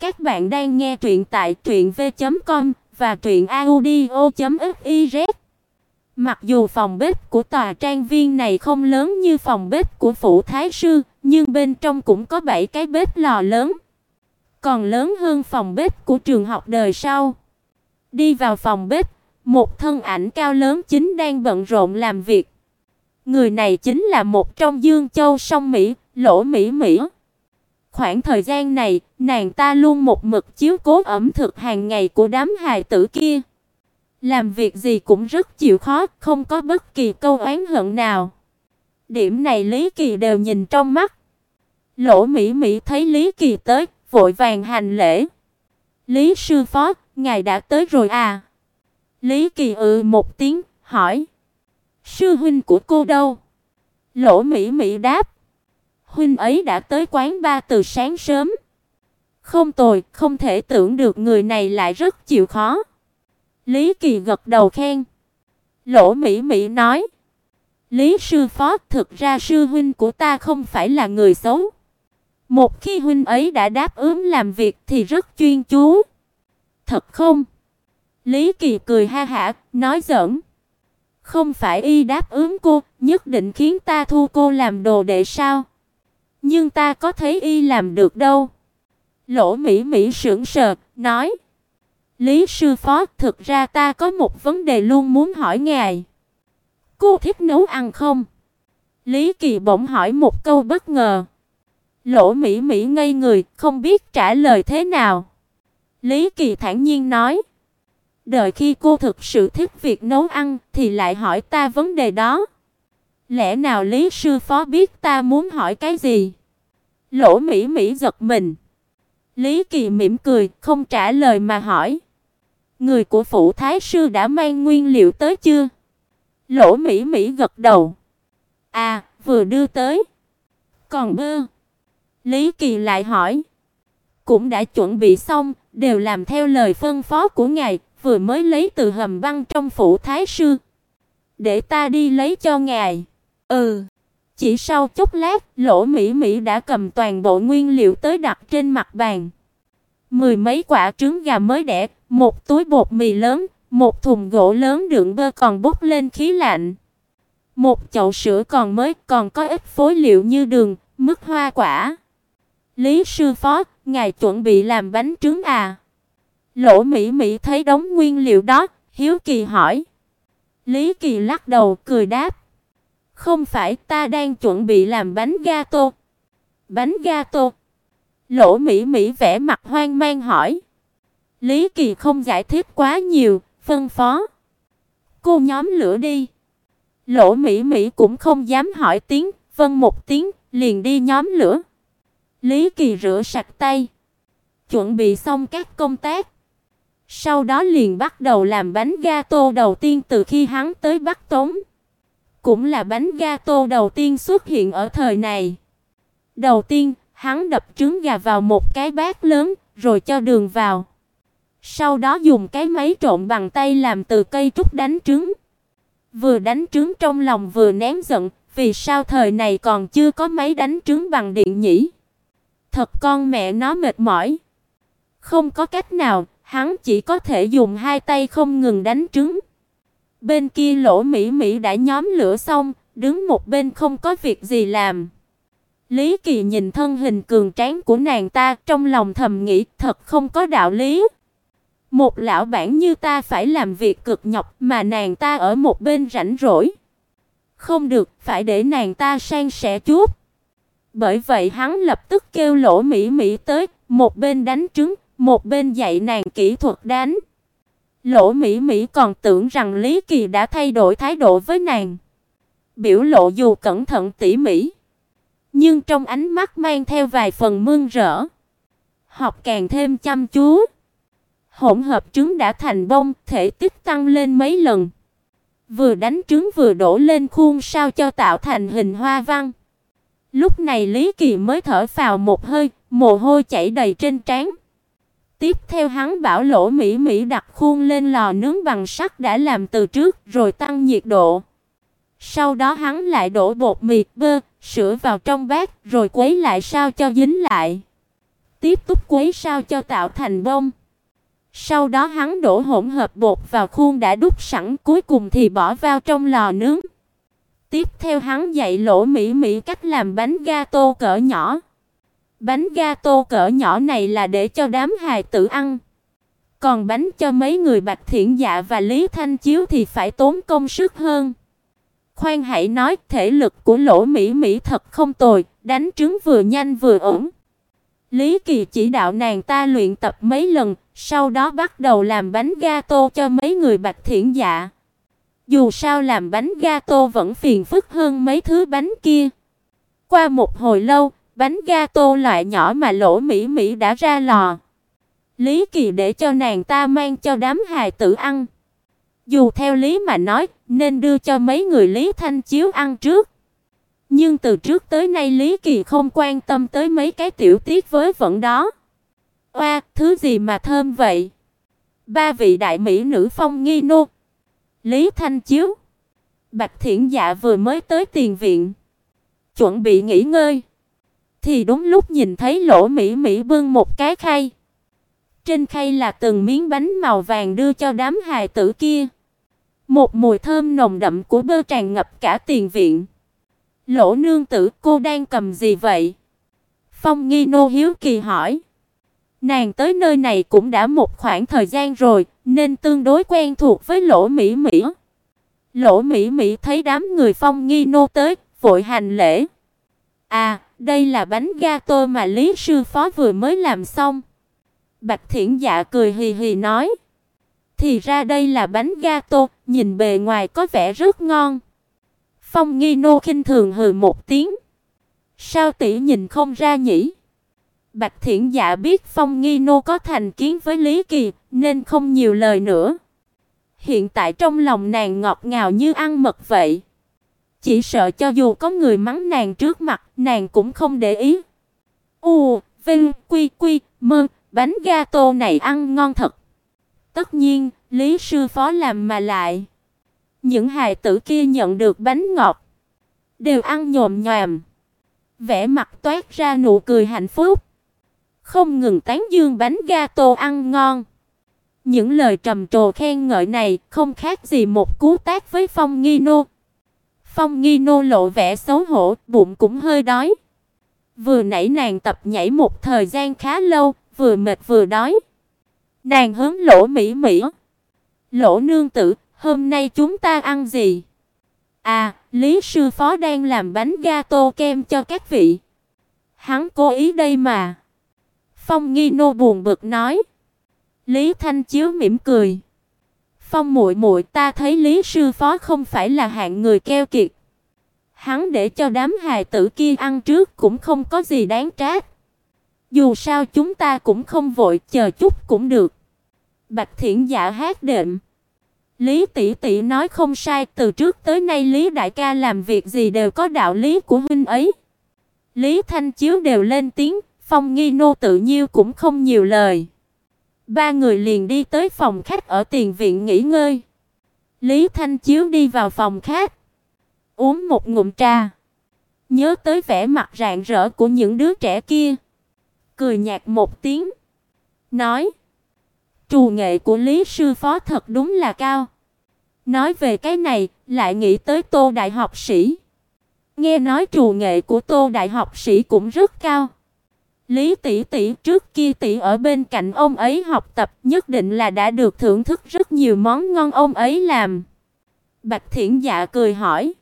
Các bạn đang nghe truyện tại truyệnv.com và truyệnaudio.fiz. Mặc dù phòng bếp của tòa trang viên này không lớn như phòng bếp của phủ thái sư, nhưng bên trong cũng có 7 cái bếp lò lớn, còn lớn hơn phòng bếp của trường học đời sau. Đi vào phòng bếp, một thân ảnh cao lớn chính đang bận rộn làm việc. Người này chính là một trong Dương Châu sông Mỹ, Lỗ Mỹ Mỹ. Khoảng thời gian này, nàng ta luôn một mực chiếu cố ẩm thực hàng ngày của đám hài tử kia. Làm việc gì cũng rất chịu khó, không có bất kỳ câu oán hận nào. Điểm này Lý Kỳ đều nhìn trong mắt. Lỗ Mỹ Mỹ thấy Lý Kỳ tới, vội vàng hành lễ. "Lý sư phó, ngài đã tới rồi à?" Lý Kỳ ừ một tiếng, hỏi: "Sư huynh của cô đâu?" Lỗ Mỹ Mỹ đáp: huynh ấy đã tới quán ba từ sáng sớm. Không tồi, không thể tưởng được người này lại rất chịu khó. Lý Kỳ gật đầu khen. Lỗ Mỹ Mỹ nói: "Lý sư phó, thực ra sư huynh của ta không phải là người xấu. Một khi huynh ấy đã đáp ứng làm việc thì rất chuyên chú." "Thật không?" Lý Kỳ cười ha hả, nói giỡn. "Không phải y đáp ứng cô, nhất định khiến ta thu cô làm đồ đệ sao?" Nhưng ta có thấy y làm được đâu. Lỗ Mỹ Mỹ sững sờ, nói: "Lý sư phó, thực ra ta có một vấn đề luôn muốn hỏi ngài. Cô thích nấu ăn không?" Lý Kỳ bỗng hỏi một câu bất ngờ. Lỗ Mỹ Mỹ ngây người, không biết trả lời thế nào. Lý Kỳ thản nhiên nói: "Đợi khi cô thực sự thích việc nấu ăn thì lại hỏi ta vấn đề đó." Lẽ nào Lý sư phó biết ta muốn hỏi cái gì? Lỗ Mỹ Mỹ giật mình. Lý Kỳ mỉm cười, không trả lời mà hỏi: "Người của phủ thái sư đã mang nguyên liệu tới chưa?" Lỗ Mỹ Mỹ gật đầu. "À, vừa đưa tới." "Còn bơ?" Lý Kỳ lại hỏi. "Cũng đã chuẩn bị xong, đều làm theo lời phân phó của ngài, vừa mới lấy từ hầm băng trong phủ thái sư." "Để ta đi lấy cho ngài." Ừ. Chỉ sau chốc lát, Lỗ Mỹ Mỹ đã cầm toàn bộ nguyên liệu tới đặt trên mặt bàn. Mười mấy quả trứng gà mới đẻ, một túi bột mì lớn, một thùng gỗ lớn đựng bơ còn bốc lên khí lạnh. Một chậu sữa còn mới, còn có ít phối liệu như đường, mứt hoa quả. Lý sư phó, ngài chuẩn bị làm bánh trứng à? Lỗ Mỹ Mỹ thấy đống nguyên liệu đó, hiếu kỳ hỏi. Lý Kỳ lắc đầu cười đáp: không phải, ta đang chuẩn bị làm bánh gato. Bánh gato? Lỗ Mỹ Mỹ vẻ mặt hoang mang hỏi. Lý Kỳ không giải thích quá nhiều, phân phó. Cô nhóm lửa đi. Lỗ Mỹ Mỹ cũng không dám hỏi tiếng, vâng một tiếng, liền đi nhóm lửa. Lý Kỳ rửa sạch tay, chuẩn bị xong các công tác. Sau đó liền bắt đầu làm bánh gato đầu tiên từ khi hắn tới Bắc Tống cũng là bánh gato đầu tiên xuất hiện ở thời này. Đầu tiên, hắn đập trứng gà vào một cái bát lớn, rồi cho đường vào. Sau đó dùng cái máy trộn bằng tay làm từ cây trúc đánh trứng. Vừa đánh trứng trong lòng vừa nén giận, vì sao thời này còn chưa có máy đánh trứng bằng điện nhỉ? Thật con mẹ nó mệt mỏi. Không có cách nào, hắn chỉ có thể dùng hai tay không ngừng đánh trứng. Bên kia Lỗ Mỹ Mỹ đã nhóm lửa xong, đứng một bên không có việc gì làm. Lý Kỳ nhìn thân hình cường tráng của nàng ta, trong lòng thầm nghĩ, thật không có đạo lý. Một lão bản như ta phải làm việc cực nhọc mà nàng ta ở một bên rảnh rỗi. Không được, phải để nàng ta sang sẻ chút. Bởi vậy hắn lập tức kêu Lỗ Mỹ Mỹ tới, một bên đánh trứng, một bên dạy nàng kỹ thuật đánh. Lỗ Mỹ Mỹ còn tưởng rằng Lý Kỳ đã thay đổi thái độ với nàng. Biểu lộ dù cẩn thận tỉ mỉ, nhưng trong ánh mắt mang theo vài phần mương rỡ. Học càng thêm chăm chú. Hỗn hợp trứng đã thành bông, thể tích tăng lên mấy lần. Vừa đánh trứng vừa đổ lên khuôn sao cho tạo thành hình hoa văn. Lúc này Lý Kỳ mới thở phào một hơi, mồ hôi chảy đầy trên trán. Tiếp theo hắn bảo Lỗ Mỹ Mỹ đặt khuôn lên lò nướng bằng sắt đã làm từ trước, rồi tăng nhiệt độ. Sau đó hắn lại đổ bột mì, bơ, sữa vào trong bát, rồi quấy lại sao cho dính lại. tiếp tục quấy sao cho tạo thành bông. Sau đó hắn đổ hỗn hợp bột vào khuôn đã đúc sẵn, cuối cùng thì bỏ vào trong lò nướng. Tiếp theo hắn dạy Lỗ Mỹ Mỹ cách làm bánh gato cỡ nhỏ. Bánh gato cỡ nhỏ này là để cho đám hài tử ăn. Còn bánh cho mấy người Bạch Thiện Dạ và Lý Thanh Chiếu thì phải tốn công sức hơn. Khoan hãy nói, thể lực của Lỗ Mỹ Mỹ thật không tồi, đánh trứng vừa nhanh vừa ổn. Lý Kỳ chỉ đạo nàng ta luyện tập mấy lần, sau đó bắt đầu làm bánh gato cho mấy người Bạch Thiện Dạ. Dù sao làm bánh gato vẫn phiền phức hơn mấy thứ bánh kia. Qua một hồi lâu, bánh gato loại nhỏ mà Lỗ Mỹ Mỹ đã ra lò. Lý Kỳ để cho nàng ta mang cho đám hài tử ăn. Dù theo lý mà nói, nên đưa cho mấy người Lý Thanh Chiếu ăn trước. Nhưng từ trước tới nay Lý Kỳ không quan tâm tới mấy cái tiểu tiết với vẫn đó. Oa, thứ gì mà thơm vậy? Ba vị đại mỹ nữ phong nghi nô. Lý Thanh Chiếu. Bạch Thiển Dạ vừa mới tới tiền viện, chuẩn bị nghỉ ngơi, thì đúng lúc nhìn thấy Lỗ Mỹ Mỹ bưng một cái khay. Trên khay là từng miếng bánh màu vàng đưa cho đám hài tử kia. Một mùi thơm nồng đậm của bơ tràn ngập cả tiền viện. Lỗ nương tử, cô đang cầm gì vậy? Phong Nghi Nô hiếu kỳ hỏi. Nàng tới nơi này cũng đã một khoảng thời gian rồi, nên tương đối quen thuộc với Lỗ Mỹ Mỹ. Lỗ Mỹ Mỹ thấy đám người Phong Nghi Nô tới, vội hành lễ. À, đây là bánh gato mà Lý sư phó vừa mới làm xong. Bạch Thiển Dạ cười hì hì nói: "Thì ra đây là bánh gato, nhìn bề ngoài có vẻ rất ngon." Phong Nghi Nô khinh thường hừ một tiếng. "Sao tỷ nhìn không ra nhỉ?" Bạch Thiển Dạ biết Phong Nghi Nô có thành kiến với Lý Kỳ, nên không nhiều lời nữa. Hiện tại trong lòng nàng ngọt ngào như ăn mật vậy. Chỉ sợ cho dù có người mắng nàng trước mặt, nàng cũng không để ý. U, Vinh, Quy, Quy, Mơ, bánh gato này ăn ngon thật. Tất nhiên, Lý sư phó làm mà lại. Những hài tử kia nhận được bánh ngọt, đều ăn nhồm nhòm, vẻ mặt toát ra nụ cười hạnh phúc, không ngừng tán dương bánh gato ăn ngon. Những lời trầm trồ khen ngợi này không khác gì một cú tát với Phong Nghi Nô. Phong Nghi Nô lộ vẻ xấu hổ, bụng cũng hơi đói. Vừa nãy nàng tập nhảy một thời gian khá lâu, vừa mệt vừa đói. Nàng hướng Lỗ Mỹ Mỹ. "Lỗ nương tử, hôm nay chúng ta ăn gì?" "À, Lý sư phó đang làm bánh gato kem cho các vị." Hắn cố ý đây mà. Phong Nghi Nô buồn bực nói. Lý Thanh Chiếu mỉm cười. Phong muội muội, ta thấy Lý sư phó không phải là hạng người keo kiệt. Hắn để cho đám hài tử kia ăn trước cũng không có gì đáng trách. Dù sao chúng ta cũng không vội, chờ chút cũng được. Bạch Thiển Dạ hát đệm. Lý tỷ tỷ nói không sai, từ trước tới nay Lý đại ca làm việc gì đều có đạo lý của huynh ấy. Lý Thanh Chiếu đều lên tiếng, Phong Nghi nô tự nhiêu cũng không nhiều lời. Ba người liền đi tới phòng khách ở tiền viện nghỉ ngơi. Lý Thanh Chiếu đi vào phòng khách, uống một ngụm trà, nhớ tới vẻ mặt rạng rỡ của những đứa trẻ kia, cười nhạt một tiếng, nói: "Trù nghệ của Lý sư phó thật đúng là cao." Nói về cái này, lại nghĩ tới Tô đại học sĩ. Nghe nói trù nghệ của Tô đại học sĩ cũng rất cao. Lý tỷ tỷ trước kia tỷ ở bên cạnh ông ấy học tập, nhất định là đã được thưởng thức rất nhiều món ngon ông ấy làm. Bạch Thiển Dạ cười hỏi: